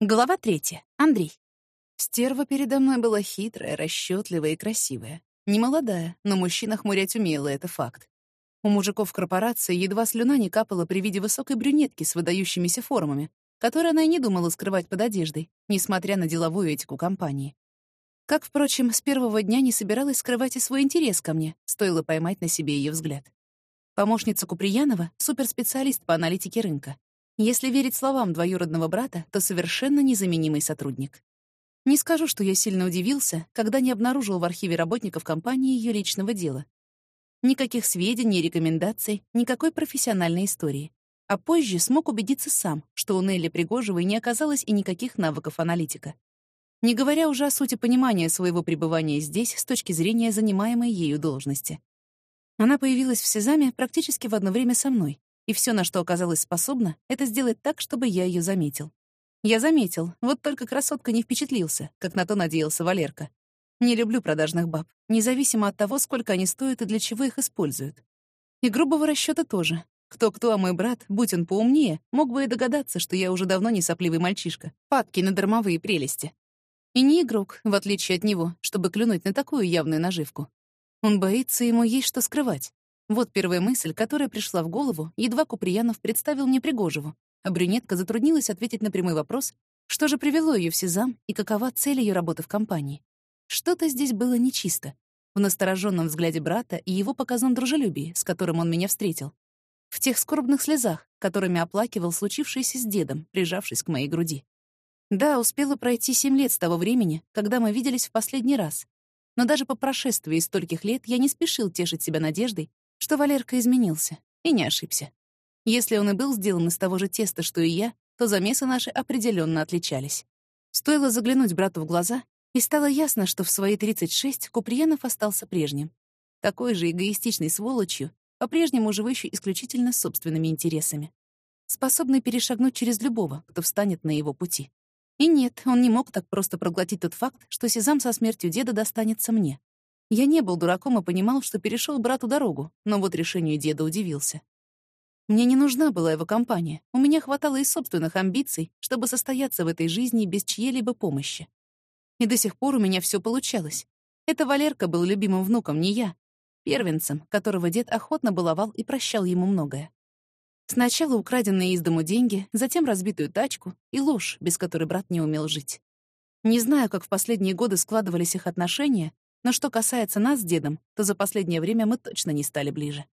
Глава третья. Андрей. Стерва передо мной была хитрая, расчетливая и красивая. Не молодая, но мужчина хмурять умела, это факт. У мужиков корпорации едва слюна не капала при виде высокой брюнетки с выдающимися формами, которую она и не думала скрывать под одеждой, несмотря на деловую этику компании. Как, впрочем, с первого дня не собиралась скрывать и свой интерес ко мне, стоило поймать на себе ее взгляд. Помощница Куприянова — суперспециалист по аналитике рынка. Если верить словам двоюродного брата, то совершенно незаменимый сотрудник. Не скажу, что я сильно удивился, когда не обнаружил в архиве работников компании ее личного дела. Никаких сведений, рекомендаций, никакой профессиональной истории. А позже смог убедиться сам, что у Нелли Пригожевой не оказалось и никаких навыков аналитика. Не говоря уже о сути понимания своего пребывания здесь с точки зрения занимаемой ею должности. Она появилась в Сезаме практически в одно время со мной, и все, на что оказалась способна, это сделать так, чтобы я ее заметил. Я заметил, вот только красотка не впечатлился, как на то надеялся Валерка. Не люблю продажных баб, независимо от того, сколько они стоят и для чего их используют. И грубого расчета тоже. Кто-кто, а мой брат, будь он поумнее, мог бы и догадаться, что я уже давно не сопливый мальчишка, падкий на дармовые прелести. И не игрок, в отличие от него, чтобы клюнуть на такую явную наживку. Он боится, ему есть что скрывать. Вот первая мысль, которая пришла в голову, едва Куприянов представил мне Пригожеву, а брюнетка затруднилась ответить на прямой вопрос, что же привело ее в Сезам и какова цель ее работы в компании. Что-то здесь было нечисто. В настороженном взгляде брата и его показном дружелюбии, с которым он меня встретил. В тех скорбных слезах, которыми оплакивал случившееся с дедом, прижавшись к моей груди. Да, успело пройти семь лет с того времени, когда мы виделись в последний раз. Но даже по прошествии стольких лет я не спешил тешить себя надеждой, что Валерка изменился. И не ошибся. Если он и был сделан из того же теста, что и я, то замесы наши определенно отличались. Стоило заглянуть брату в глаза, и стало ясно, что в свои 36 Куприянов остался прежним. Такой же эгоистичной сволочью, по-прежнему живущий исключительно собственными интересами. Способный перешагнуть через любого, кто встанет на его пути. И нет, он не мог так просто проглотить тот факт, что Сезам со смертью деда достанется мне. Я не был дураком и понимал, что перешел брату дорогу, но вот решению деда удивился. Мне не нужна была его компания. У меня хватало и собственных амбиций, чтобы состояться в этой жизни без чьей-либо помощи. И до сих пор у меня все получалось. Это Валерка был любимым внуком, не я. Первенцем, которого дед охотно баловал и прощал ему многое. Сначала украденные из дому деньги, затем разбитую тачку и ложь, без которой брат не умел жить. Не знаю, как в последние годы складывались их отношения, но что касается нас с дедом, то за последнее время мы точно не стали ближе.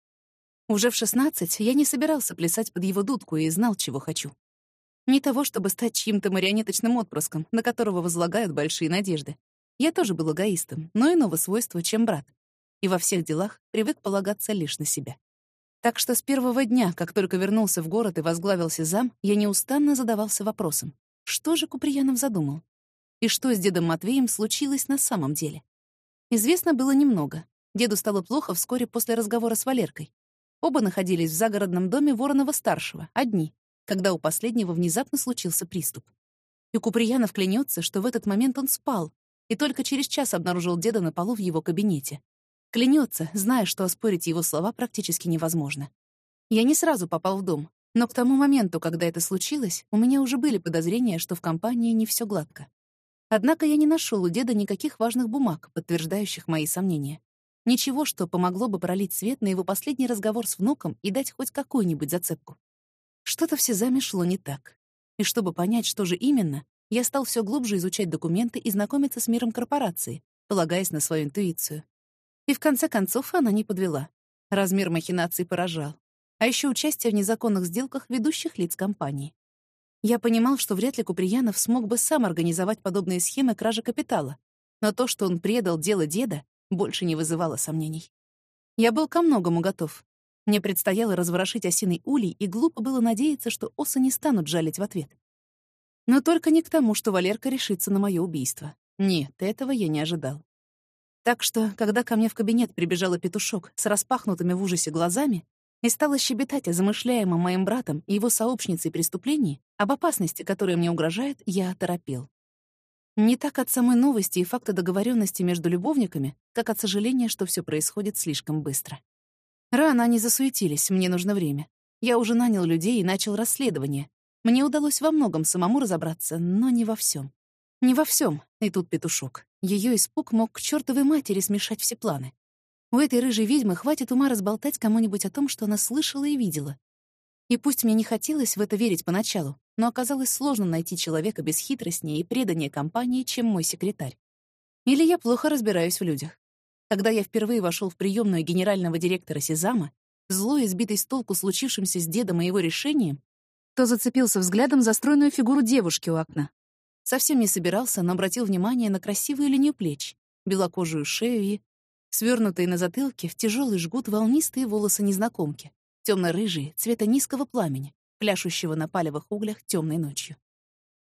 Уже в 16 я не собирался плясать под его дудку и знал, чего хочу. Не того, чтобы стать чьим-то марионеточным отпрыском, на которого возлагают большие надежды. Я тоже был эгоистом, но иного свойства, чем брат. И во всех делах привык полагаться лишь на себя. Так что с первого дня, как только вернулся в город и возглавил Сезам, я неустанно задавался вопросом, что же Куприянов задумал? И что с дедом Матвеем случилось на самом деле? Известно было немного. Деду стало плохо вскоре после разговора с Валеркой. Оба находились в загородном доме Воронова-старшего, одни, когда у последнего внезапно случился приступ. И Куприянов клянется, что в этот момент он спал, и только через час обнаружил деда на полу в его кабинете. Клянется, зная, что оспорить его слова практически невозможно. Я не сразу попал в дом, но к тому моменту, когда это случилось, у меня уже были подозрения, что в компании не все гладко. Однако я не нашел у деда никаких важных бумаг, подтверждающих мои сомнения. Ничего, что помогло бы пролить свет на его последний разговор с внуком и дать хоть какую-нибудь зацепку. Что-то в Сезаме не так. И чтобы понять, что же именно, я стал все глубже изучать документы и знакомиться с миром корпорации, полагаясь на свою интуицию. И в конце концов она не подвела. Размер махинаций поражал. А еще участие в незаконных сделках ведущих лиц компании. Я понимал, что вряд ли Куприянов смог бы сам организовать подобные схемы кражи капитала, но то, что он предал дело деда, больше не вызывало сомнений. Я был ко многому готов. Мне предстояло разворошить осиный улей, и глупо было надеяться, что осы не станут жалить в ответ. Но только не к тому, что Валерка решится на мое убийство. Нет, этого я не ожидал. Так что, когда ко мне в кабинет прибежала петушок с распахнутыми в ужасе глазами и стала щебетать о замышляемом моим братом и его сообщницей преступлении, об опасности, которая мне угрожает, я оторопел. Не так от самой новости и факта договоренности между любовниками, как от сожаления, что все происходит слишком быстро. Рано они засуетились, мне нужно время. Я уже нанял людей и начал расследование. Мне удалось во многом самому разобраться, но не во всем. Не во всем. И тут петушок. Ее испуг мог к чертовой матери смешать все планы. У этой рыжей ведьмы хватит ума разболтать кому-нибудь о том, что она слышала и видела. И пусть мне не хотелось в это верить поначалу, но оказалось сложно найти человека без хитростнее и предания компании, чем мой секретарь. Или я плохо разбираюсь в людях. Когда я впервые вошел в приемную генерального директора Сезама, злой, избитый с толку случившимся с дедом и его решением, то зацепился взглядом за стройную фигуру девушки у окна. Совсем не собирался, но обратил внимание на красивую линию плеч, белокожую шею и свернутые на затылке в тяжелый жгут волнистые волосы незнакомки темно-рыжие, цвета низкого пламени, пляшущего на палевых углях темной ночью.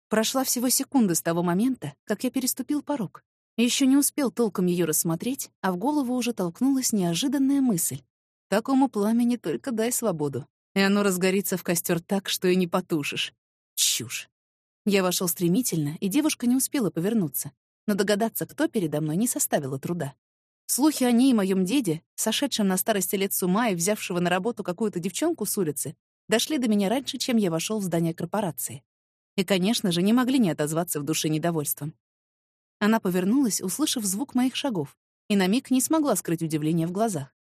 Прошла всего секунда с того момента, как я переступил порог. Еще не успел толком ее рассмотреть, а в голову уже толкнулась неожиданная мысль. Такому пламени только дай свободу, и оно разгорится в костер так, что и не потушишь. Чушь. Я вошел стремительно, и девушка не успела повернуться, но догадаться, кто передо мной, не составило труда. Слухи о ней и моем деде, сошедшем на старости лет с ума и взявшего на работу какую-то девчонку с улицы, дошли до меня раньше, чем я вошел в здание корпорации. И, конечно же, не могли не отозваться в душе недовольством. Она повернулась, услышав звук моих шагов, и на миг не смогла скрыть удивление в глазах.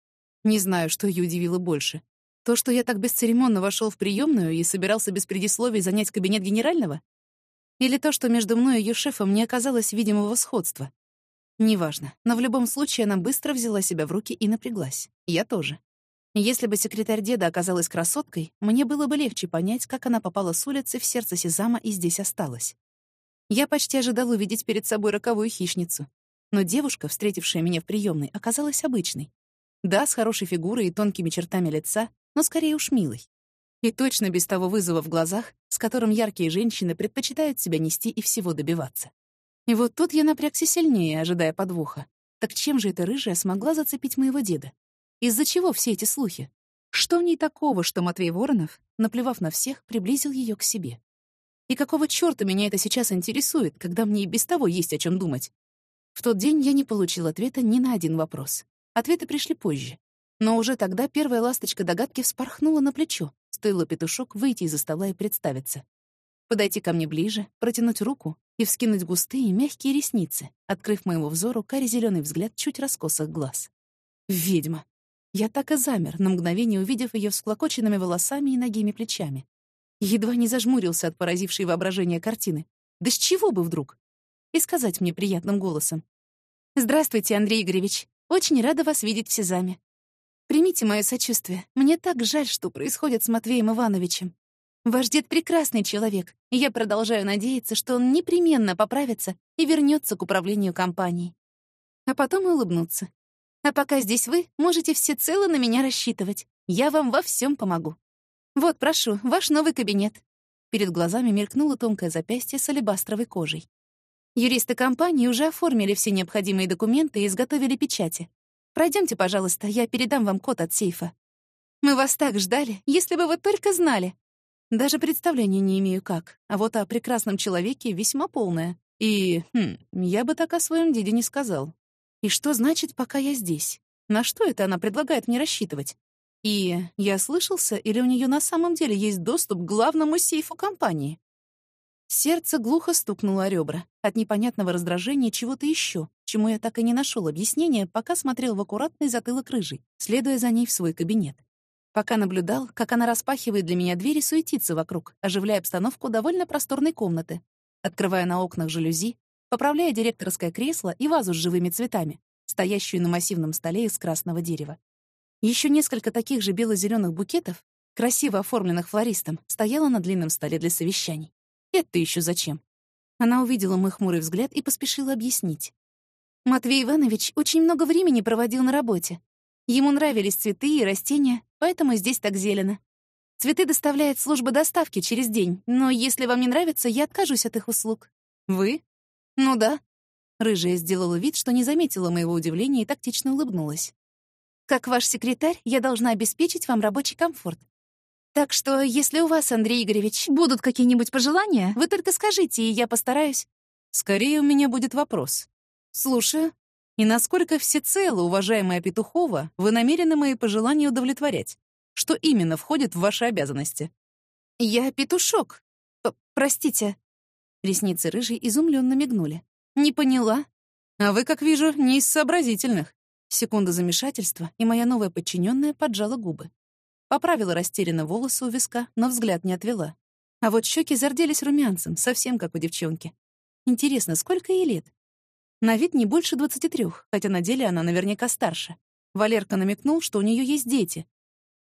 Не знаю, что ее удивило больше. То, что я так бесцеремонно вошел в приемную и собирался без предисловий занять кабинет генерального? Или то, что между мной и ее шефом не оказалось видимого сходства, Неважно, но в любом случае она быстро взяла себя в руки и напряглась. Я тоже. Если бы секретарь деда оказалась красоткой, мне было бы легче понять, как она попала с улицы в сердце Сезама и здесь осталась. Я почти ожидал увидеть перед собой роковую хищницу. Но девушка, встретившая меня в приемной, оказалась обычной. Да, с хорошей фигурой и тонкими чертами лица, но скорее уж милой. И точно без того вызова в глазах, с которым яркие женщины предпочитают себя нести и всего добиваться. И вот тут я напрягся сильнее, ожидая подвоха. Так чем же эта рыжая смогла зацепить моего деда? Из-за чего все эти слухи? Что в ней такого, что Матвей Воронов, наплевав на всех, приблизил ее к себе? И какого чёрта меня это сейчас интересует, когда мне и без того есть о чем думать? В тот день я не получил ответа ни на один вопрос. Ответы пришли позже. Но уже тогда первая ласточка догадки вспорхнула на плечо, стоило петушок выйти из-за стола и представиться. Подойти ко мне ближе, протянуть руку и вскинуть густые мягкие ресницы, открыв моему взору карий зеленый взгляд чуть раскосых глаз. Ведьма. Я так и замер, на мгновение увидев ее всклокоченными волосами и ногими плечами. Едва не зажмурился от поразившей воображения картины. Да с чего бы вдруг? И сказать мне приятным голосом. «Здравствуйте, Андрей Игоревич. Очень рада вас видеть в Сезаме. Примите мое сочувствие. Мне так жаль, что происходит с Матвеем Ивановичем. Ваш дед прекрасный человек, и я продолжаю надеяться, что он непременно поправится и вернется к управлению компанией. А потом улыбнуться. А пока здесь вы, можете всецело на меня рассчитывать. Я вам во всем помогу. Вот, прошу, ваш новый кабинет. Перед глазами мелькнуло тонкое запястье с алебастровой кожей. Юристы компании уже оформили все необходимые документы и изготовили печати. Пройдемте, пожалуйста, я передам вам код от сейфа. Мы вас так ждали, если бы вы только знали. Даже представления не имею как, а вот о прекрасном человеке весьма полное. И, хм, я бы так о своем деде не сказал. И что значит «пока я здесь»? На что это она предлагает мне рассчитывать? И я слышался, или у нее на самом деле есть доступ к главному сейфу компании? Сердце глухо стукнуло о ребра от непонятного раздражения чего-то еще, чему я так и не нашел объяснения, пока смотрел в аккуратный затылок рыжий, следуя за ней в свой кабинет пока наблюдал, как она распахивает для меня двери суетится вокруг, оживляя обстановку довольно просторной комнаты, открывая на окнах жалюзи, поправляя директорское кресло и вазу с живыми цветами, стоящую на массивном столе из красного дерева. Еще несколько таких же бело зеленых букетов, красиво оформленных флористом, стояло на длинном столе для совещаний. Это еще зачем? Она увидела мой хмурый взгляд и поспешила объяснить. Матвей Иванович очень много времени проводил на работе. Ему нравились цветы и растения, поэтому здесь так зелено. Цветы доставляет служба доставки через день, но если вам не нравится, я откажусь от их услуг. Вы? Ну да. Рыжая сделала вид, что не заметила моего удивления и тактично улыбнулась. Как ваш секретарь, я должна обеспечить вам рабочий комфорт. Так что, если у вас, Андрей Игоревич, будут какие-нибудь пожелания, вы только скажите, и я постараюсь. Скорее у меня будет вопрос. Слушаю. И насколько всецело, уважаемая Петухова, вы намерены мои пожелания удовлетворять? Что именно входит в ваши обязанности? Я петушок. П Простите. Ресницы рыжей изумленно мигнули. Не поняла. А вы, как вижу, не из сообразительных. Секунда замешательства, и моя новая подчиненная поджала губы. Поправила растерянно волосы у виска, но взгляд не отвела. А вот щеки зарделись румянцем, совсем как у девчонки. Интересно, сколько ей лет? На вид не больше 23, хотя на деле она наверняка старше. Валерка намекнул, что у нее есть дети.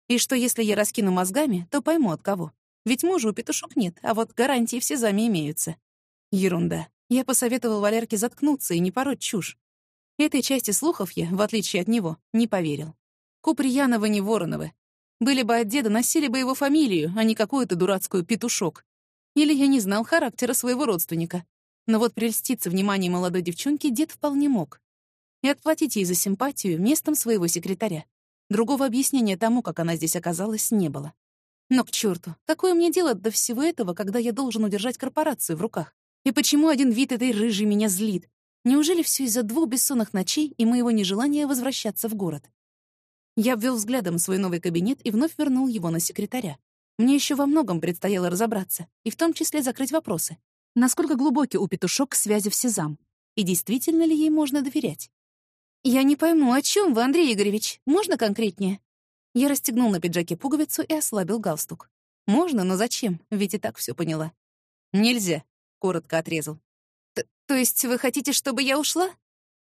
И что если я раскину мозгами, то пойму от кого. Ведь мужа у петушок нет, а вот гарантии все зами имеются. Ерунда. Я посоветовал Валерке заткнуться и не пороть чушь. Этой части слухов я, в отличие от него, не поверил. Куприяновы не Вороновы. Были бы от деда, носили бы его фамилию, а не какую-то дурацкую петушок. Или я не знал характера своего родственника. Но вот прельститься вниманием молодой девчонки дед вполне мог. И отплатить ей за симпатию местом своего секретаря. Другого объяснения тому, как она здесь оказалась, не было. Но к черту, какое мне дело до всего этого, когда я должен удержать корпорацию в руках? И почему один вид этой рыжей меня злит? Неужели все из-за двух бессонных ночей и моего нежелания возвращаться в город? Я обвел взглядом свой новый кабинет и вновь вернул его на секретаря. Мне еще во многом предстояло разобраться, и в том числе закрыть вопросы. Насколько глубоки у петушок связи в Сезам? И действительно ли ей можно доверять? «Я не пойму, о чем вы, Андрей Игоревич? Можно конкретнее?» Я расстегнул на пиджаке пуговицу и ослабил галстук. «Можно, но зачем? Ведь и так все поняла». «Нельзя», — коротко отрезал. «То есть вы хотите, чтобы я ушла?»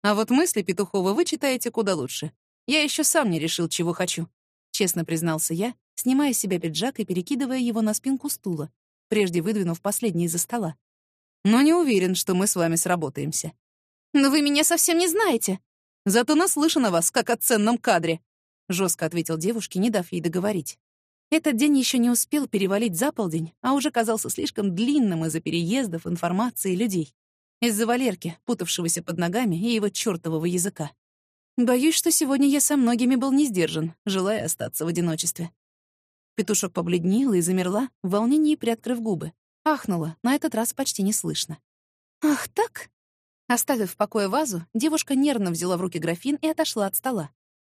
«А вот мысли Петухова вы читаете куда лучше. Я еще сам не решил, чего хочу», — честно признался я, снимая с себя пиджак и перекидывая его на спинку стула, прежде выдвинув последний из-за стола но не уверен, что мы с вами сработаемся. Но вы меня совсем не знаете. Зато наслышан о вас, как о ценном кадре, жестко ответил девушке, не дав ей договорить. Этот день еще не успел перевалить за полдень, а уже казался слишком длинным из-за переездов, информации и людей. Из-за Валерки, путавшегося под ногами, и его чёртового языка. Боюсь, что сегодня я со многими был не сдержан, желая остаться в одиночестве. Петушок побледнела и замерла, в волнении приоткрыв губы. Ахнула, на этот раз почти не слышно. «Ах, так?» Оставив в покое вазу, девушка нервно взяла в руки графин и отошла от стола.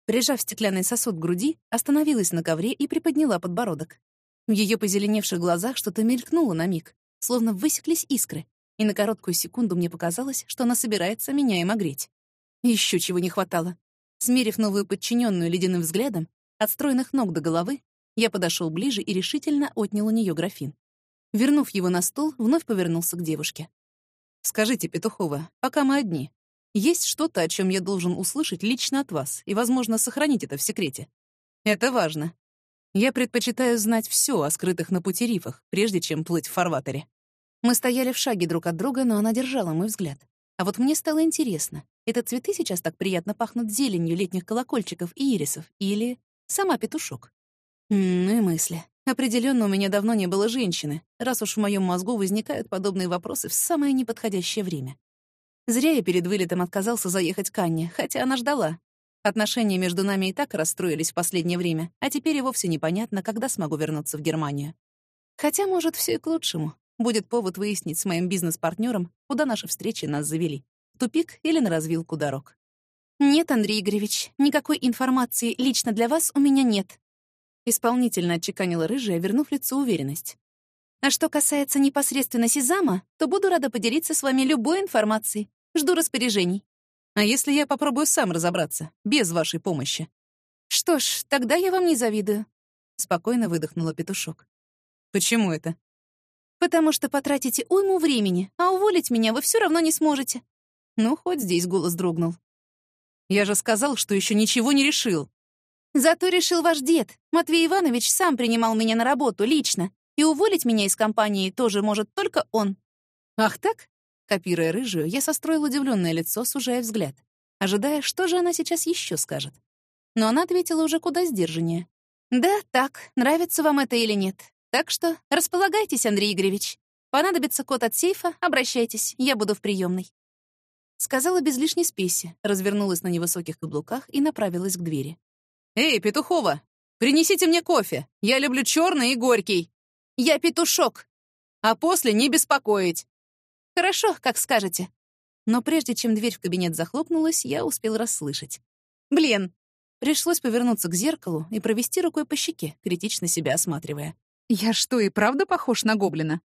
Прижав стеклянный сосуд к груди, остановилась на ковре и приподняла подбородок. В ее позеленевших глазах что-то мелькнуло на миг, словно высеклись искры, и на короткую секунду мне показалось, что она собирается меня им огреть. Еще чего не хватало. Смерив новую подчиненную ледяным взглядом, от стройных ног до головы, я подошел ближе и решительно отнял у нее графин. Вернув его на стол, вновь повернулся к девушке. «Скажите, Петухова, пока мы одни, есть что-то, о чем я должен услышать лично от вас и, возможно, сохранить это в секрете? Это важно. Я предпочитаю знать все о скрытых на пути рифах, прежде чем плыть в фарватере». Мы стояли в шаге друг от друга, но она держала мой взгляд. А вот мне стало интересно, это цветы сейчас так приятно пахнут зеленью летних колокольчиков и ирисов, или сама петушок? Ну и мысли. Определенно, у меня давно не было женщины, раз уж в моем мозгу возникают подобные вопросы в самое неподходящее время. Зря я перед вылетом отказался заехать к Анне, хотя она ждала. Отношения между нами и так расстроились в последнее время, а теперь и вовсе непонятно, когда смогу вернуться в Германию. Хотя, может, все и к лучшему. Будет повод выяснить с моим бизнес-партнером, куда наши встречи нас завели. Тупик или на развилку дорог. «Нет, Андрей Игоревич, никакой информации лично для вас у меня нет», Исполнительно отчеканила рыжая, вернув лицу уверенность. А что касается непосредственно Сезама, то буду рада поделиться с вами любой информацией. Жду распоряжений. А если я попробую сам разобраться, без вашей помощи? Что ж, тогда я вам не завидую. Спокойно выдохнула петушок. Почему это? Потому что потратите уйму времени, а уволить меня вы все равно не сможете. Ну, хоть здесь голос дрогнул. Я же сказал, что еще ничего не решил. Зато решил ваш дед. Матвей Иванович сам принимал меня на работу лично, и уволить меня из компании тоже может только он. Ах так? Копируя рыжую, я состроил удивленное лицо, сужая взгляд, ожидая, что же она сейчас еще скажет. Но она ответила уже куда сдержаннее. «Да, так, нравится вам это или нет. Так что располагайтесь, Андрей Игоревич. Понадобится код от сейфа, обращайтесь, я буду в приемной. Сказала без лишней спеси, развернулась на невысоких каблуках и направилась к двери. «Эй, Петухова, принесите мне кофе. Я люблю черный и горький. Я петушок. А после не беспокоить. «Хорошо, как скажете». Но прежде чем дверь в кабинет захлопнулась, я успел расслышать. «Блин!» Пришлось повернуться к зеркалу и провести рукой по щеке, критично себя осматривая. «Я что, и правда похож на гоблина?»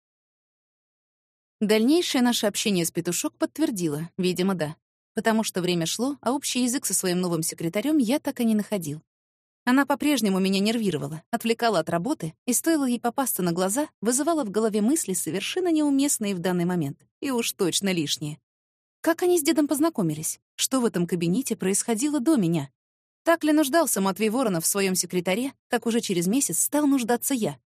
Дальнейшее наше общение с Петушок подтвердило, видимо, да. Потому что время шло, а общий язык со своим новым секретарем я так и не находил. Она по-прежнему меня нервировала, отвлекала от работы, и стоило ей попасться на глаза, вызывала в голове мысли, совершенно неуместные в данный момент, и уж точно лишние. Как они с дедом познакомились? Что в этом кабинете происходило до меня? Так ли нуждался Матвей Воронов в своем секретаре, как уже через месяц стал нуждаться я?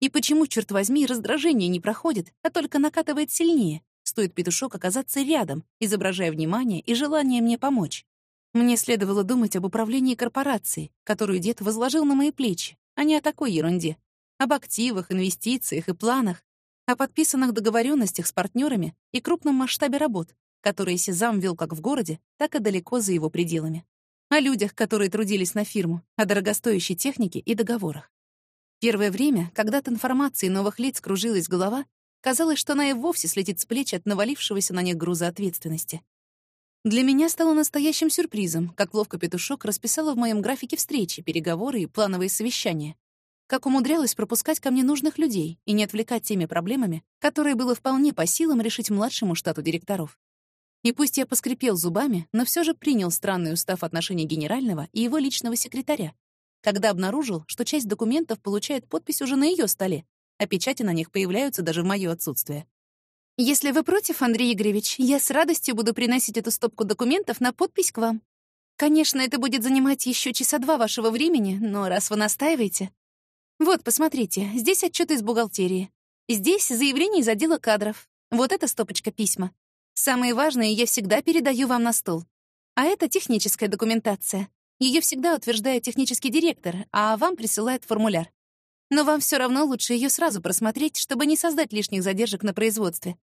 И почему, черт возьми, раздражение не проходит, а только накатывает сильнее? Стоит петушок оказаться рядом, изображая внимание и желание мне помочь. Мне следовало думать об управлении корпорацией, которую дед возложил на мои плечи, а не о такой ерунде. Об активах, инвестициях и планах, о подписанных договоренностях с партнерами и крупном масштабе работ, которые Сезам вел как в городе, так и далеко за его пределами. О людях, которые трудились на фирму, о дорогостоящей технике и договорах. Первое время, когда от информации новых лиц кружилась голова, казалось, что она и вовсе слетит с плеч от навалившегося на них груза ответственности. Для меня стало настоящим сюрпризом, как ловко петушок расписала в моем графике встречи, переговоры и плановые совещания. Как умудрялась пропускать ко мне нужных людей и не отвлекать теми проблемами, которые было вполне по силам решить младшему штату директоров. И пусть я поскрипел зубами, но все же принял странный устав отношений генерального и его личного секретаря, когда обнаружил, что часть документов получает подпись уже на ее столе, а печати на них появляются даже в моё отсутствие. «Если вы против, Андрей Игоревич, я с радостью буду приносить эту стопку документов на подпись к вам. Конечно, это будет занимать еще часа два вашего времени, но раз вы настаиваете... Вот, посмотрите, здесь отчет из бухгалтерии. Здесь заявление из отдела кадров. Вот эта стопочка письма. Самые важные я всегда передаю вам на стол. А это техническая документация. Ее всегда утверждает технический директор, а вам присылает формуляр. Но вам все равно лучше ее сразу просмотреть, чтобы не создать лишних задержек на производстве.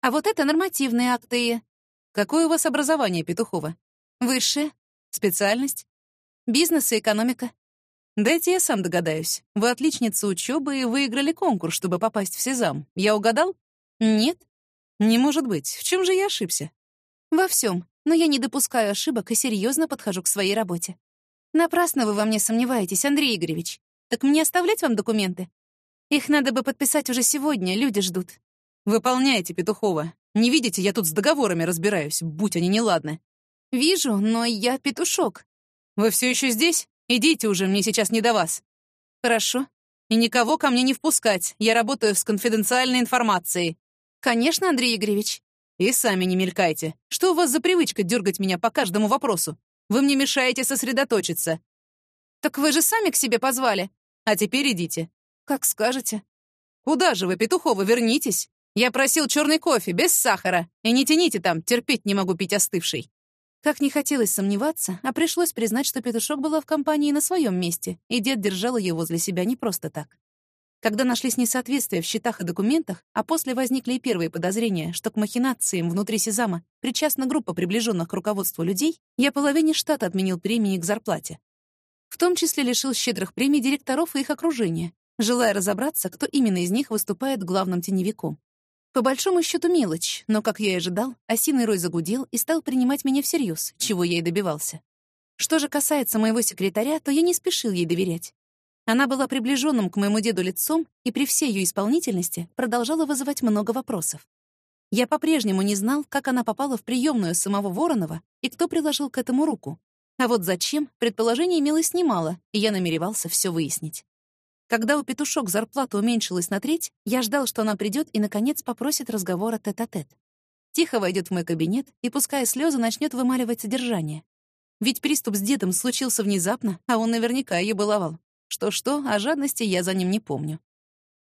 А вот это нормативные акты. Какое у вас образование, Петухова? Высшее. Специальность? Бизнес и экономика. Дайте я сам догадаюсь. Вы отличница учебы и выиграли конкурс, чтобы попасть в Сезам. Я угадал? Нет. Не может быть. В чем же я ошибся? Во всем но я не допускаю ошибок и серьезно подхожу к своей работе. Напрасно вы во мне сомневаетесь, Андрей Игоревич. Так мне оставлять вам документы? Их надо бы подписать уже сегодня, люди ждут. Выполняйте, Петухова. Не видите, я тут с договорами разбираюсь, будь они неладны. Вижу, но я петушок. Вы все еще здесь? Идите уже, мне сейчас не до вас. Хорошо. И никого ко мне не впускать. Я работаю с конфиденциальной информацией. Конечно, Андрей Игоревич. И сами не мелькайте. Что у вас за привычка дергать меня по каждому вопросу? Вы мне мешаете сосредоточиться. Так вы же сами к себе позвали. А теперь идите. Как скажете. Куда же вы, Петухова, вернитесь? Я просил черный кофе, без сахара. И не тяните там, терпеть не могу пить остывший. Как не хотелось сомневаться, а пришлось признать, что Петушок была в компании на своем месте, и дед держал ее возле себя не просто так. Когда нашлись несоответствия в счетах и документах, а после возникли и первые подозрения, что к махинациям внутри Сезама причастна группа приближенных к руководству людей, я половине штата отменил премии к зарплате. В том числе лишил щедрых премий директоров и их окружения, желая разобраться, кто именно из них выступает главным теневиком. По большому счету мелочь, но, как я и ожидал, осиный рой загудел и стал принимать меня всерьез, чего я и добивался. Что же касается моего секретаря, то я не спешил ей доверять. Она была приближенным к моему деду лицом и при всей ее исполнительности продолжала вызывать много вопросов. Я по-прежнему не знал, как она попала в приемную самого Воронова и кто приложил к этому руку. А вот зачем, предположение имелось немало, и я намеревался все выяснить. Когда у петушок зарплата уменьшилась на треть, я ждал, что она придет и, наконец, попросит разговора тет-а-тет. -тет. Тихо войдет в мой кабинет и, пуская слезы, начнет вымаливать содержание. Ведь приступ с дедом случился внезапно, а он наверняка ее баловал. Что-что, о жадности я за ним не помню.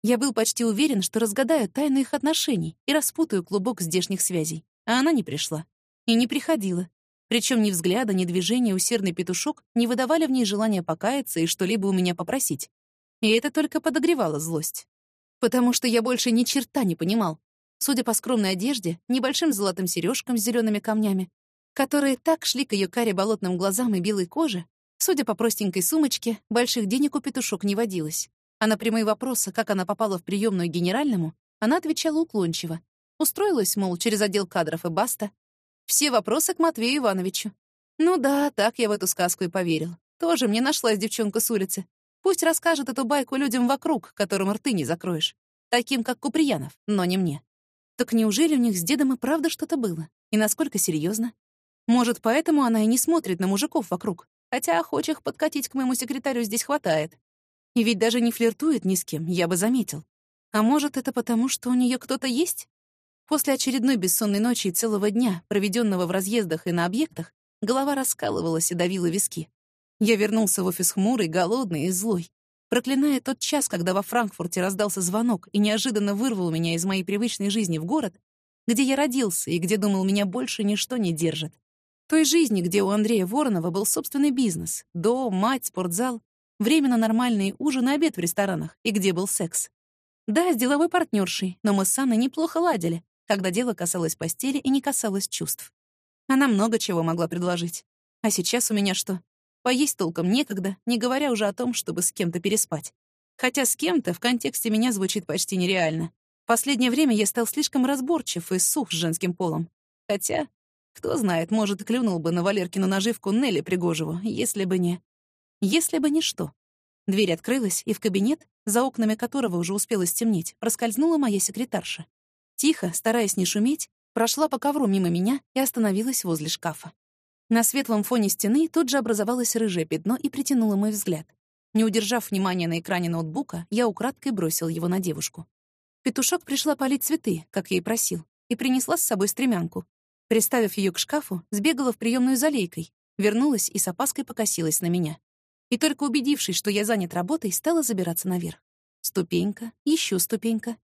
Я был почти уверен, что разгадаю тайну их отношений и распутаю клубок здешних связей. А она не пришла. И не приходила. Причем ни взгляда, ни движения усердный петушок не выдавали в ней желания покаяться и что-либо у меня попросить. И это только подогревало злость. Потому что я больше ни черта не понимал. Судя по скромной одежде, небольшим золотым сережкам с зелеными камнями, которые так шли к ее каре болотным глазам и белой коже, Судя по простенькой сумочке, больших денег у петушок не водилось. А на прямые вопросы, как она попала в приемную генеральному, она отвечала уклончиво. Устроилась, мол, через отдел кадров и баста. Все вопросы к Матвею Ивановичу. Ну да, так я в эту сказку и поверил. Тоже мне нашлась девчонка с улицы. Пусть расскажет эту байку людям вокруг, которым рты не закроешь. Таким, как Куприянов, но не мне. Так неужели у них с дедом и правда что-то было? И насколько серьезно? Может, поэтому она и не смотрит на мужиков вокруг, хотя охочих подкатить к моему секретарю здесь хватает. И ведь даже не флиртует ни с кем, я бы заметил. А может, это потому, что у нее кто-то есть? После очередной бессонной ночи и целого дня, проведенного в разъездах и на объектах, голова раскалывалась и давила виски. Я вернулся в офис хмурый, голодный и злой, проклиная тот час, когда во Франкфурте раздался звонок и неожиданно вырвал меня из моей привычной жизни в город, где я родился и где, думал, меня больше ничто не держит. Той жизни, где у Андрея Воронова был собственный бизнес, дом, мать, спортзал, временно нормальные ужины, обед в ресторанах и где был секс. Да, с деловой партнершей, но мы с Анной неплохо ладили, когда дело касалось постели и не касалось чувств. Она много чего могла предложить. А сейчас у меня что? Поесть толком некогда, не говоря уже о том, чтобы с кем-то переспать. Хотя с кем-то в контексте меня звучит почти нереально. В последнее время я стал слишком разборчив и сух с женским полом. Хотя кто знает, может, клюнул бы на Валеркину наживку Нелли Пригожеву, если бы не... Если бы не что. Дверь открылась, и в кабинет, за окнами которого уже успело стемнеть, проскользнула моя секретарша. Тихо, стараясь не шуметь, прошла по ковру мимо меня и остановилась возле шкафа. На светлом фоне стены тут же образовалось рыжее пятно и притянуло мой взгляд. Не удержав внимания на экране ноутбука, я украдкой бросил его на девушку. Петушок пришла полить цветы, как я просил, и принесла с собой стремянку, Приставив ее к шкафу, сбегала в приемную за лейкой, вернулась и с опаской покосилась на меня. И только убедившись, что я занят работой, стала забираться наверх. Ступенька, еще ступенька.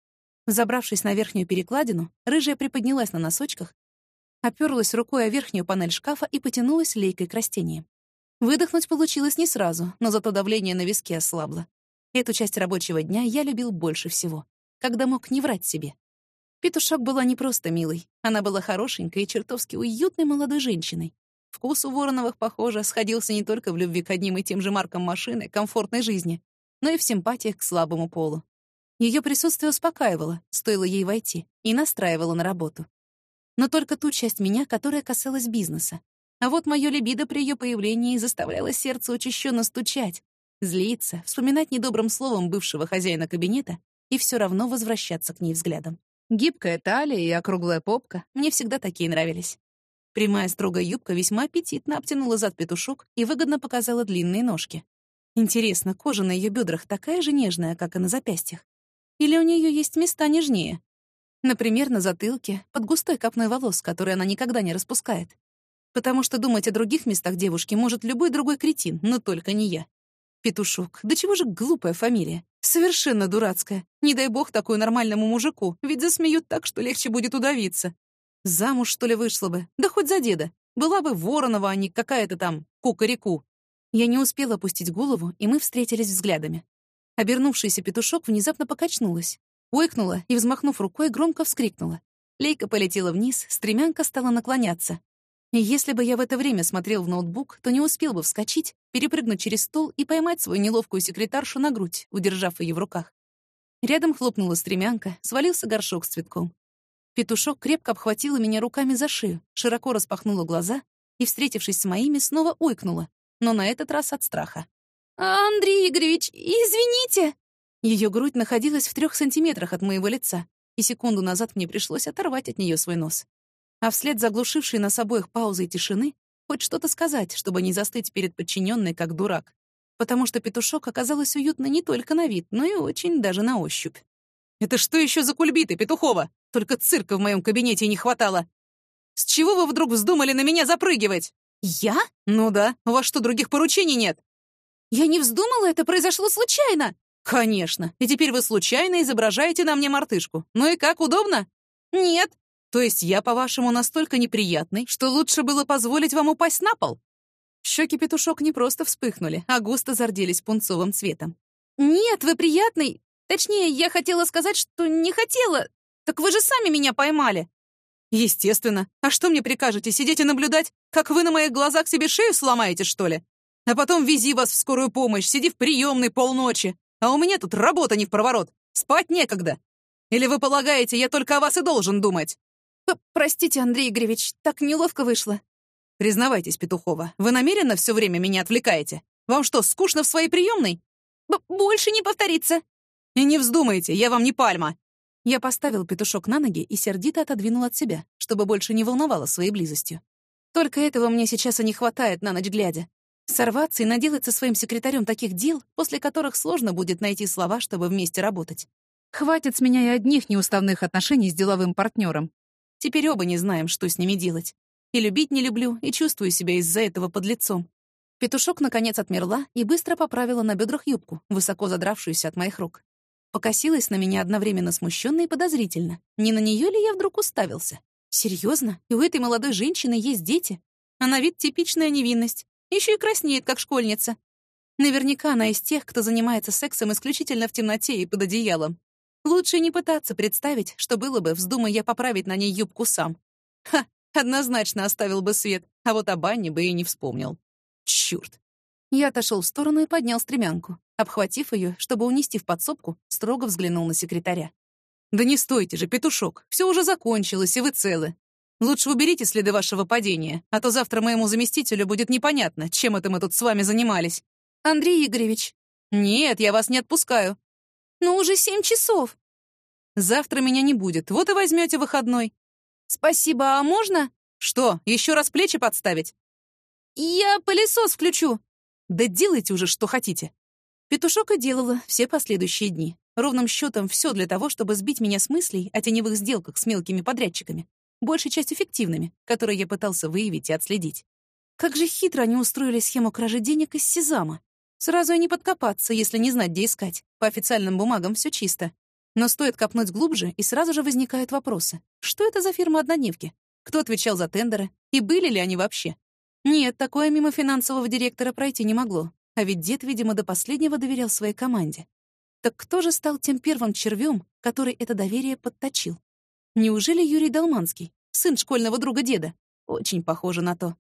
Забравшись на верхнюю перекладину, рыжая приподнялась на носочках, оперлась рукой о верхнюю панель шкафа и потянулась лейкой к растениям. Выдохнуть получилось не сразу, но зато давление на виске ослабло. Эту часть рабочего дня я любил больше всего, когда мог не врать себе. Петушок была не просто милой. Она была хорошенькой и чертовски уютной молодой женщиной. Вкус у Вороновых, похоже, сходился не только в любви к одним и тем же маркам машины, комфортной жизни, но и в симпатиях к слабому полу. Ее присутствие успокаивало, стоило ей войти, и настраивало на работу. Но только ту часть меня, которая касалась бизнеса. А вот мое либидо при ее появлении заставляло сердце учащенно стучать, злиться, вспоминать недобрым словом бывшего хозяина кабинета и все равно возвращаться к ней взглядом. Гибкая талия и округлая попка мне всегда такие нравились. Прямая строгая юбка весьма аппетитно обтянула зад петушок и выгодно показала длинные ножки. Интересно, кожа на ее бедрах такая же нежная, как и на запястьях? Или у нее есть места нежнее? Например, на затылке, под густой копной волос, который она никогда не распускает. Потому что думать о других местах девушки может любой другой кретин, но только не я. Петушок, да чего же глупая фамилия? Совершенно дурацкая. Не дай бог такую нормальному мужику, ведь засмеют так, что легче будет удавиться. Замуж, что ли, вышла бы? Да хоть за деда. Была бы Воронова, а не какая-то там кукареку. Я не успела опустить голову, и мы встретились взглядами. Обернувшийся петушок внезапно покачнулась, ойкнула и, взмахнув рукой, громко вскрикнула. Лейка полетела вниз, стремянка стала наклоняться. И если бы я в это время смотрел в ноутбук, то не успел бы вскочить, перепрыгнуть через стол и поймать свою неловкую секретаршу на грудь, удержав ее в руках. Рядом хлопнула стремянка, свалился горшок с цветком. Петушок крепко обхватила меня руками за шею, широко распахнула глаза и, встретившись с моими, снова уйкнула, но на этот раз от страха. «Андрей Игоревич, извините!» Ее грудь находилась в трех сантиметрах от моего лица, и секунду назад мне пришлось оторвать от нее свой нос а вслед заглушившей нас обоих паузой тишины хоть что-то сказать, чтобы не застыть перед подчиненной как дурак. Потому что петушок оказалось уютно не только на вид, но и очень даже на ощупь. «Это что еще за кульбиты, Петухова? Только цирка в моем кабинете не хватало. С чего вы вдруг вздумали на меня запрыгивать?» «Я? Ну да. У вас что, других поручений нет?» «Я не вздумала, это произошло случайно!» «Конечно. И теперь вы случайно изображаете на мне мартышку. Ну и как, удобно?» «Нет. То есть я, по-вашему, настолько неприятный, что лучше было позволить вам упасть на пол? Щеки петушок не просто вспыхнули, а густо зарделись пунцовым цветом. «Нет, вы приятный. Точнее, я хотела сказать, что не хотела. Так вы же сами меня поймали». «Естественно. А что мне прикажете, сидеть и наблюдать, как вы на моих глазах себе шею сломаете, что ли? А потом вези вас в скорую помощь, сиди в приемной полночи. А у меня тут работа не в проворот. Спать некогда. Или вы полагаете, я только о вас и должен думать?» П «Простите, Андрей Игоревич, так неловко вышло». «Признавайтесь, Петухова, вы намеренно все время меня отвлекаете? Вам что, скучно в своей приемной?» Б «Больше не повторится». «И не вздумайте, я вам не пальма». Я поставил петушок на ноги и сердито отодвинул от себя, чтобы больше не волновало своей близостью. Только этого мне сейчас и не хватает на ночь глядя. Сорваться и наделать со своим секретарем таких дел, после которых сложно будет найти слова, чтобы вместе работать. Хватит с меня и одних неуставных отношений с деловым партнером. Теперь оба не знаем, что с ними делать. И любить не люблю, и чувствую себя из-за этого под лицом. Петушок, наконец, отмерла и быстро поправила на бедрах юбку, высоко задравшуюся от моих рук. Покосилась на меня одновременно смущенно и подозрительно. Не на нее ли я вдруг уставился? Серьезно? И у этой молодой женщины есть дети? А на вид типичная невинность. Еще и краснеет, как школьница. Наверняка она из тех, кто занимается сексом исключительно в темноте и под одеялом. Лучше не пытаться представить, что было бы, вздумая я поправить на ней юбку сам. Ха, однозначно оставил бы свет, а вот о бане бы и не вспомнил. Чёрт. Я отошел в сторону и поднял стремянку. Обхватив ее, чтобы унести в подсобку, строго взглянул на секретаря. «Да не стойте же, петушок, все уже закончилось, и вы целы. Лучше уберите следы вашего падения, а то завтра моему заместителю будет непонятно, чем это мы тут с вами занимались. Андрей Игоревич. Нет, я вас не отпускаю. Ну, уже семь часов. Завтра меня не будет, вот и возьмете выходной. Спасибо, а можно? Что, еще раз плечи подставить? Я пылесос включу. Да делайте уже, что хотите. Петушок и делала все последующие дни. Ровным счетом все для того, чтобы сбить меня с мыслей о теневых сделках с мелкими подрядчиками большей частью фиктивными, которые я пытался выявить и отследить. Как же хитро они устроили схему кражи денег из Сезама. Сразу и не подкопаться, если не знать, где искать. По официальным бумагам все чисто. Но стоит копнуть глубже, и сразу же возникают вопросы. Что это за фирма однодневки? Кто отвечал за тендеры? И были ли они вообще? Нет, такое мимо финансового директора пройти не могло. А ведь дед, видимо, до последнего доверял своей команде. Так кто же стал тем первым червем, который это доверие подточил? Неужели Юрий Долманский, сын школьного друга деда? Очень похоже на то.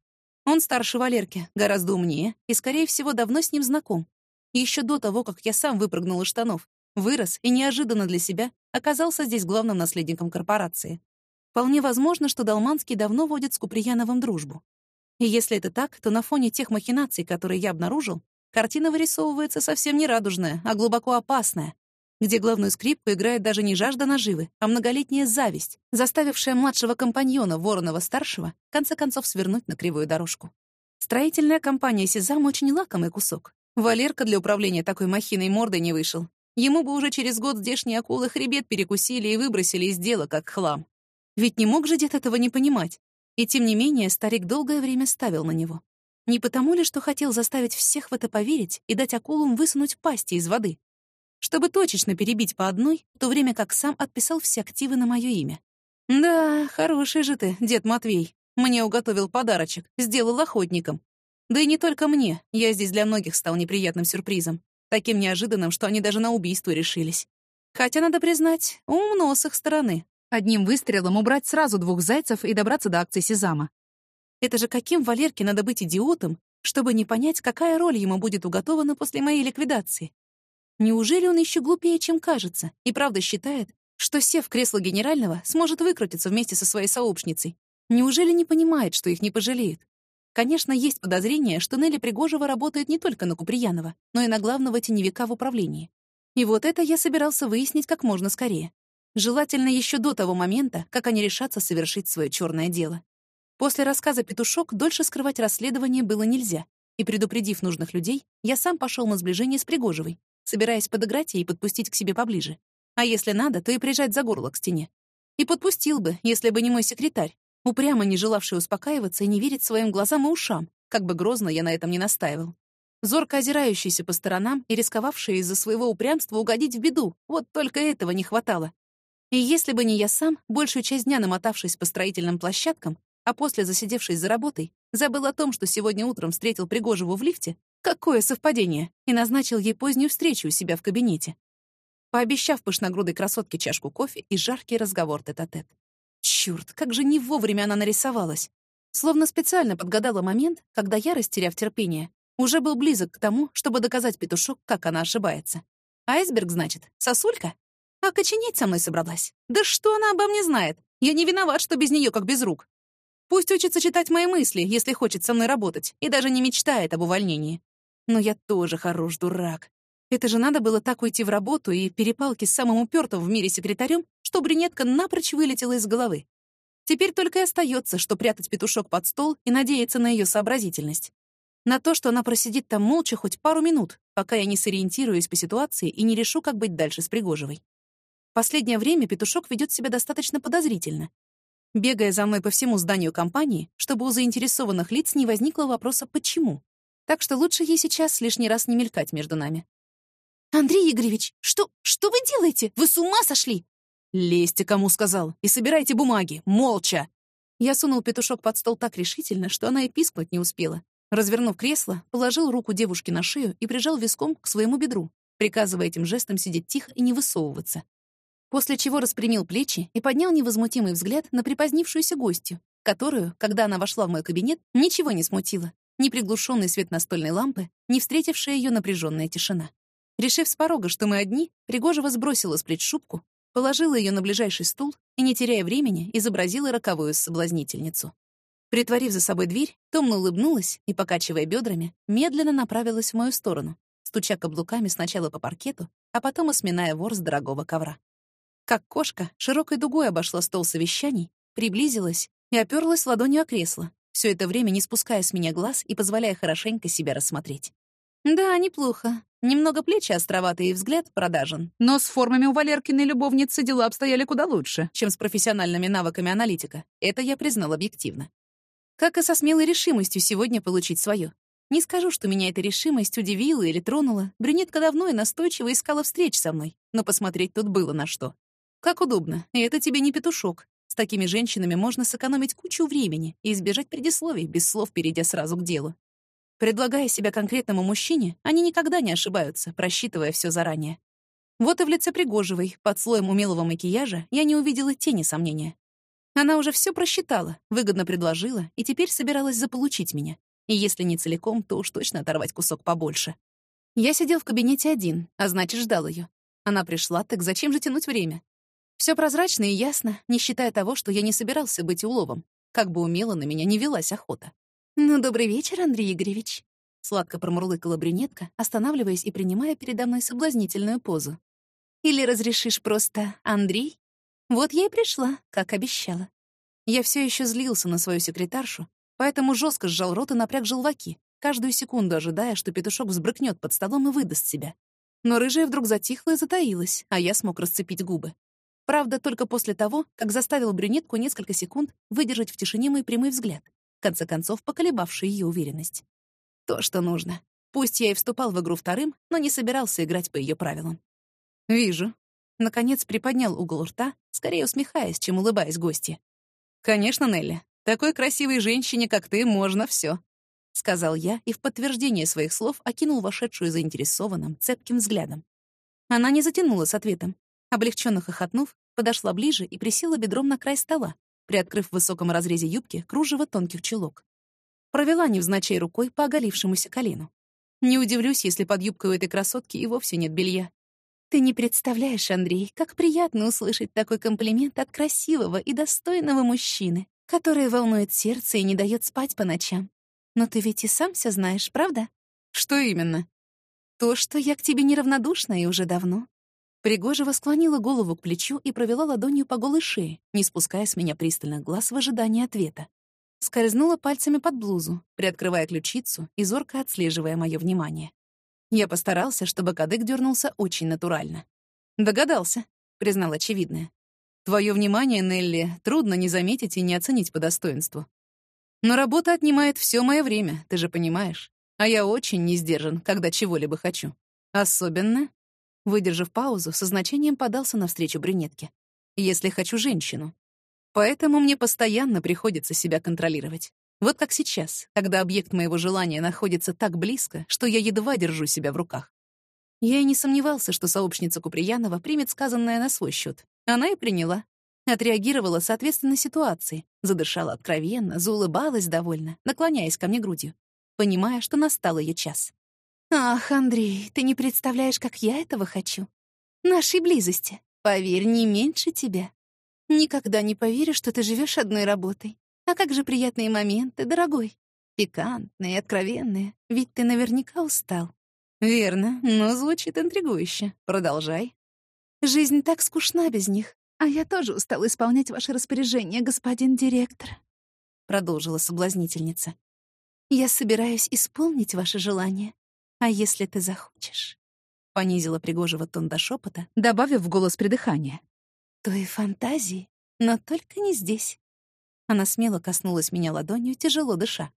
Он старше Валерки, гораздо умнее и, скорее всего, давно с ним знаком. Еще до того, как я сам выпрыгнул из штанов, вырос и неожиданно для себя оказался здесь главным наследником корпорации. Вполне возможно, что Долманский давно водит с Куприяновым дружбу. И если это так, то на фоне тех махинаций, которые я обнаружил, картина вырисовывается совсем не радужная, а глубоко опасная, где главную скрипку играет даже не жажда наживы, а многолетняя зависть, заставившая младшего компаньона Воронова-старшего в конце концов свернуть на кривую дорожку. Строительная компания «Сезам» очень лакомый кусок. Валерка для управления такой махиной мордой не вышел. Ему бы уже через год здешние акулы хребет перекусили и выбросили из дела, как хлам. Ведь не мог же дед этого не понимать. И тем не менее старик долгое время ставил на него. Не потому ли, что хотел заставить всех в это поверить и дать акулам высунуть пасти из воды? Чтобы точечно перебить по одной, в то время как сам отписал все активы на мое имя. «Да, хороший же ты, дед Матвей. Мне уготовил подарочек, сделал охотником. Да и не только мне, я здесь для многих стал неприятным сюрпризом. Таким неожиданным, что они даже на убийство решились. Хотя, надо признать, умно с их стороны. Одним выстрелом убрать сразу двух зайцев и добраться до акции Сезама. Это же каким Валерке надо быть идиотом, чтобы не понять, какая роль ему будет уготована после моей ликвидации. Неужели он еще глупее, чем кажется, и правда считает, что, сев в кресло генерального, сможет выкрутиться вместе со своей сообщницей? Неужели не понимает, что их не пожалеет? Конечно, есть подозрение, что Нелли Пригожева работает не только на Куприянова, но и на главного теневика в управлении. И вот это я собирался выяснить как можно скорее. Желательно еще до того момента, как они решатся совершить свое черное дело. После рассказа «Петушок» дольше скрывать расследование было нельзя, и, предупредив нужных людей, я сам пошел на сближение с Пригожевой, собираясь подыграть ей и подпустить к себе поближе. А если надо, то и прижать за горло к стене. И подпустил бы, если бы не мой секретарь, упрямо не желавший успокаиваться и не верить своим глазам и ушам, как бы грозно я на этом не настаивал. Зорко озирающийся по сторонам и рисковавший из-за своего упрямства угодить в беду, вот только этого не хватало. И если бы не я сам, большую часть дня намотавшись по строительным площадкам, а после засидевшись за работой, забыл о том, что сегодня утром встретил Пригожеву в лифте, Какое совпадение! И назначил ей позднюю встречу у себя в кабинете. Пообещав пышногрудой красотке чашку кофе и жаркий разговор тет-а-тет. -тет. Чёрт, как же не вовремя она нарисовалась. Словно специально подгадала момент, когда я, растеряв терпение, уже был близок к тому, чтобы доказать петушок, как она ошибается. Айсберг, значит? Сосулька? А коченеть со мной собралась? Да что она обо мне знает? Я не виноват, что без нее как без рук. Пусть учится читать мои мысли, если хочет со мной работать, и даже не мечтает об увольнении. Но я тоже хорош дурак. Это же надо было так уйти в работу и перепалки с самым упертым в мире секретарем, что брюнетка напрочь вылетела из головы. Теперь только и остается, что прятать петушок под стол и надеяться на ее сообразительность. На то, что она просидит там молча хоть пару минут, пока я не сориентируюсь по ситуации и не решу, как быть дальше с Пригожевой. Последнее время петушок ведет себя достаточно подозрительно, бегая за мной по всему зданию компании, чтобы у заинтересованных лиц не возникло вопроса «почему?». Так что лучше ей сейчас лишний раз не мелькать между нами. «Андрей Игоревич, что, что вы делаете? Вы с ума сошли?» «Лезьте, кому сказал, и собирайте бумаги, молча!» Я сунул петушок под стол так решительно, что она и пискнуть не успела. Развернув кресло, положил руку девушки на шею и прижал виском к своему бедру, приказывая этим жестом сидеть тихо и не высовываться. После чего распрямил плечи и поднял невозмутимый взгляд на припозднившуюся гостью, которую, когда она вошла в мой кабинет, ничего не смутило. Ни приглушенный свет настольной лампы, ни встретившая ее напряженная тишина. Решив с порога, что мы одни, Пригожева сбросила с шубку, положила ее на ближайший стул и, не теряя времени, изобразила роковую соблазнительницу. Притворив за собой дверь, томно улыбнулась и, покачивая бедрами, медленно направилась в мою сторону, стуча каблуками сначала по паркету, а потом осминая ворс дорогого ковра. Как кошка, широкой дугой обошла стол совещаний, приблизилась и оперлась ладонью о кресло, все это время не спуская с меня глаз и позволяя хорошенько себя рассмотреть. Да, неплохо. Немного плечи островатые и взгляд продажен. Но с формами у Валеркиной любовницы дела обстояли куда лучше. чем с профессиональными навыками аналитика. Это я признал объективно. Как и со смелой решимостью сегодня получить свое. Не скажу, что меня эта решимость удивила или тронула. Брюнетка давно и настойчиво искала встреч со мной, но посмотреть тут было на что. Как удобно, и это тебе не петушок. С такими женщинами можно сэкономить кучу времени и избежать предисловий, без слов перейдя сразу к делу. Предлагая себя конкретному мужчине, они никогда не ошибаются, просчитывая все заранее. Вот и в лице Пригожевой, под слоем умелого макияжа, я не увидела тени сомнения. Она уже все просчитала, выгодно предложила и теперь собиралась заполучить меня. И если не целиком, то уж точно оторвать кусок побольше. Я сидел в кабинете один, а значит, ждал ее. Она пришла, так зачем же тянуть время? Все прозрачно и ясно, не считая того, что я не собирался быть уловом, как бы умело на меня не велась охота. «Ну, добрый вечер, Андрей Игоревич», — сладко промурлыкала брюнетка, останавливаясь и принимая передо мной соблазнительную позу. «Или разрешишь просто Андрей? Вот я и пришла, как обещала». Я все еще злился на свою секретаршу, поэтому жестко сжал рот и напряг желваки, каждую секунду ожидая, что петушок взбрыкнет под столом и выдаст себя. Но рыжая вдруг затихла и затаилась, а я смог расцепить губы. Правда, только после того, как заставил брюнетку несколько секунд выдержать в тишине мой прямой взгляд в конце концов поколебавший ее уверенность. То, что нужно. Пусть я и вступал в игру вторым, но не собирался играть по ее правилам. «Вижу». Наконец приподнял угол рта, скорее усмехаясь, чем улыбаясь гости. «Конечно, Нелли, такой красивой женщине, как ты, можно все, сказал я и в подтверждение своих слов окинул вошедшую заинтересованным, цепким взглядом. Она не затянула с ответом. Облегченно хохотнув, подошла ближе и присела бедром на край стола, приоткрыв в высоком разрезе юбки кружево тонких чулок. Провела невзначай рукой по оголившемуся колену. Не удивлюсь, если под юбкой у этой красотки и вовсе нет белья. Ты не представляешь, Андрей, как приятно услышать такой комплимент от красивого и достойного мужчины, который волнует сердце и не дает спать по ночам. Но ты ведь и сам все знаешь, правда? Что именно? То, что я к тебе неравнодушна и уже давно. Пригожева склонила голову к плечу и провела ладонью по голой шее, не спуская с меня пристальных глаз в ожидании ответа. Скользнула пальцами под блузу, приоткрывая ключицу и зорко отслеживая мое внимание. Я постарался, чтобы кадык дернулся очень натурально. «Догадался», — признал очевидное. «Твое внимание, Нелли, трудно не заметить и не оценить по достоинству. Но работа отнимает все мое время, ты же понимаешь. А я очень не сдержан, когда чего-либо хочу. Особенно Выдержав паузу, со значением подался навстречу брюнетке. «Если хочу женщину. Поэтому мне постоянно приходится себя контролировать. Вот как сейчас, когда объект моего желания находится так близко, что я едва держу себя в руках. Я и не сомневался, что сообщница Куприянова примет сказанное на свой счет. Она и приняла. Отреагировала соответственно ситуации, задышала откровенно, заулыбалась довольно, наклоняясь ко мне грудью, понимая, что настал ее час. «Ах, Андрей, ты не представляешь, как я этого хочу. Нашей близости, Поверь, не меньше тебя. Никогда не поверю, что ты живешь одной работой. А как же приятные моменты, дорогой? Пикантные, откровенные. Ведь ты наверняка устал. Верно, но звучит интригующе. Продолжай. Жизнь так скучна без них. А я тоже устал исполнять ваши распоряжения, господин директор. Продолжила соблазнительница. Я собираюсь исполнить ваше желание. А если ты захочешь? Понизила Пригожего тон до шепота, добавив в голос придыхания. То и фантазии, но только не здесь. Она смело коснулась меня ладонью, тяжело дыша.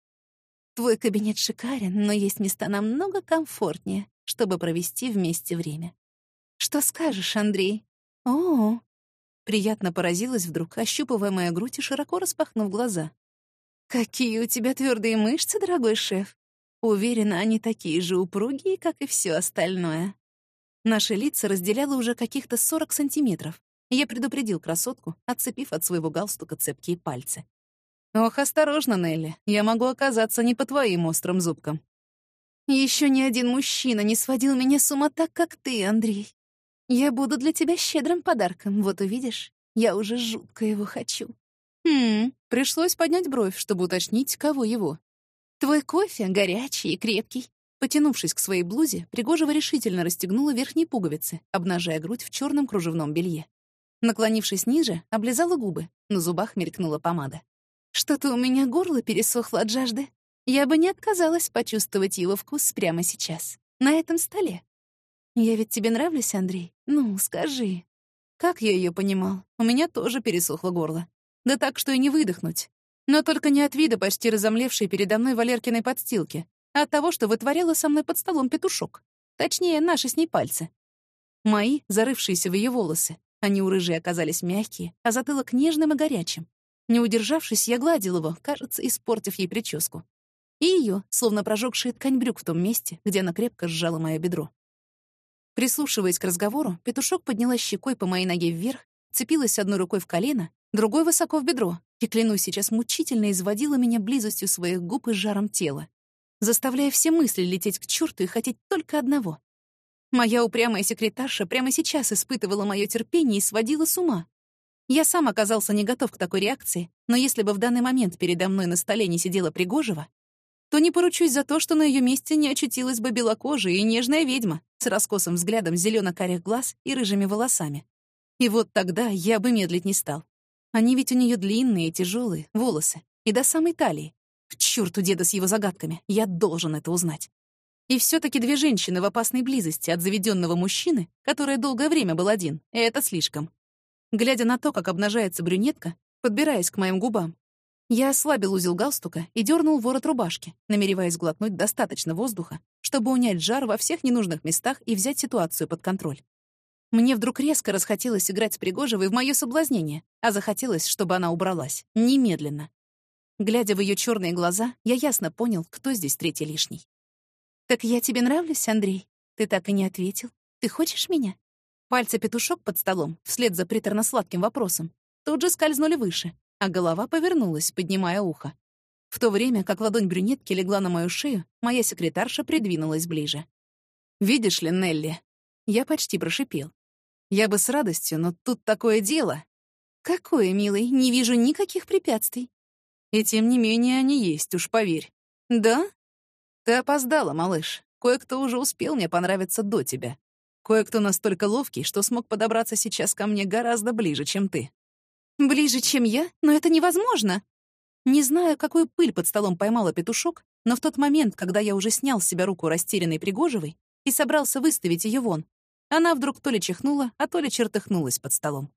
Твой кабинет шикарен, но есть места намного комфортнее, чтобы провести вместе время. Что скажешь, Андрей? О, приятно поразилась вдруг, ощупывая мою грудь и широко распахнув глаза. Какие у тебя твердые мышцы, дорогой шеф. Уверена, они такие же упругие, как и все остальное. Наши лица разделяло уже каких-то 40 сантиметров. Я предупредил красотку, отцепив от своего галстука цепкие пальцы. «Ох, осторожно, Нелли, я могу оказаться не по твоим острым зубкам». Еще ни один мужчина не сводил меня с ума так, как ты, Андрей. Я буду для тебя щедрым подарком, вот увидишь. Я уже жутко его хочу». «Хм, пришлось поднять бровь, чтобы уточнить, кого его». «Твой кофе горячий и крепкий. Потянувшись к своей блузе, Пригожева решительно расстегнула верхние пуговицы, обнажая грудь в черном кружевном белье. Наклонившись ниже, облизала губы, на зубах мелькнула помада. «Что-то у меня горло пересохло от жажды. Я бы не отказалась почувствовать его вкус прямо сейчас, на этом столе. Я ведь тебе нравлюсь, Андрей? Ну, скажи». Как я ее понимал, у меня тоже пересохло горло. Да так, что и не выдохнуть. Но только не от вида почти разомлевшей передо мной Валеркиной подстилки, а от того, что вытворяла со мной под столом петушок. Точнее, наши с ней пальцы. Мои, зарывшиеся в ее волосы. Они у рыжей оказались мягкие, а затылок нежным и горячим. Не удержавшись, я гладил его, кажется, испортив ей прическу. И ее, словно прожёгшая ткань брюк в том месте, где она крепко сжала мое бедро. Прислушиваясь к разговору, петушок подняла щекой по моей ноге вверх, цепилась одной рукой в колено, другой высоко в бедро, и, клянусь, сейчас мучительно изводила меня близостью своих губ и жаром тела заставляя все мысли лететь к черту и хотеть только одного. Моя упрямая секретарша прямо сейчас испытывала мое терпение и сводила с ума. Я сам оказался не готов к такой реакции, но если бы в данный момент передо мной на столе не сидела Пригожева, то не поручусь за то, что на ее месте не очутилась бы белокожая и нежная ведьма с раскосым взглядом зелено-карих глаз и рыжими волосами. И вот тогда я бы медлить не стал. Они ведь у нее длинные, тяжелые волосы, и до самой талии, к черту деда с его загадками, я должен это узнать. И все таки две женщины в опасной близости от заведенного мужчины, который долгое время был один, и это слишком. Глядя на то, как обнажается брюнетка, подбираясь к моим губам, я ослабил узел галстука и дернул ворот рубашки, намереваясь глотнуть достаточно воздуха, чтобы унять жар во всех ненужных местах и взять ситуацию под контроль. Мне вдруг резко расхотелось играть с Пригожевой в моё соблазнение, а захотелось, чтобы она убралась. Немедленно. Глядя в ее черные глаза, я ясно понял, кто здесь третий лишний. «Так я тебе нравлюсь, Андрей? Ты так и не ответил. Ты хочешь меня?» Пальцы петушок под столом, вслед за приторно-сладким вопросом, тут же скользнули выше, а голова повернулась, поднимая ухо. В то время, как ладонь брюнетки легла на мою шею, моя секретарша придвинулась ближе. «Видишь ли, Нелли?» Я почти прошипел. «Я бы с радостью, но тут такое дело». «Какое, милый, не вижу никаких препятствий. И тем не менее они есть, уж поверь. Да? Ты опоздала, малыш. Кое-кто уже успел мне понравиться до тебя. Кое-кто настолько ловкий, что смог подобраться сейчас ко мне гораздо ближе, чем ты. Ближе, чем я? Но это невозможно. Не знаю, какую пыль под столом поймала петушок, но в тот момент, когда я уже снял с себя руку растерянной Пригожевой и собрался выставить ее вон, она вдруг то ли чихнула, а то ли чертыхнулась под столом.